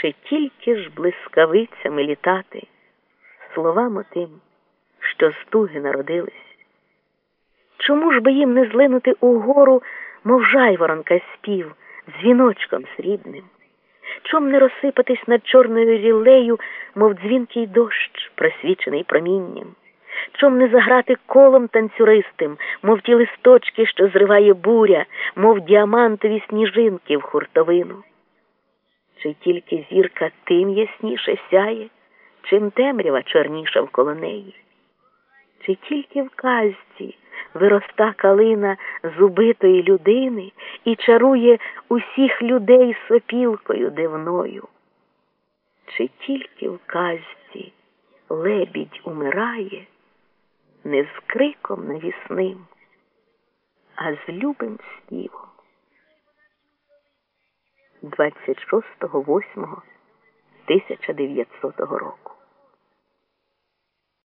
чи тільки ж блискавицями літати, словам отим, що з туги народились? Чому ж би їм не злинути угору, мов жайворонка спів, дзвіночком срібним? Чом не розсипатись над чорною рілею, мов дзвінкий дощ, просвічений промінням? Чом не заграти колом танцюристим, мов ті листочки, що зриває буря, мов діамантові сніжинки в хуртовину? Чи тільки зірка тим ясніше сяє, чим темрява чорніша вколо неї? Чи тільки в казці вироста калина з убитої людини і чарує усіх людей сопілкою дивною? Чи тільки в казці лебідь умирає не з криком навісним, а з любим співом? 26.08.1900 року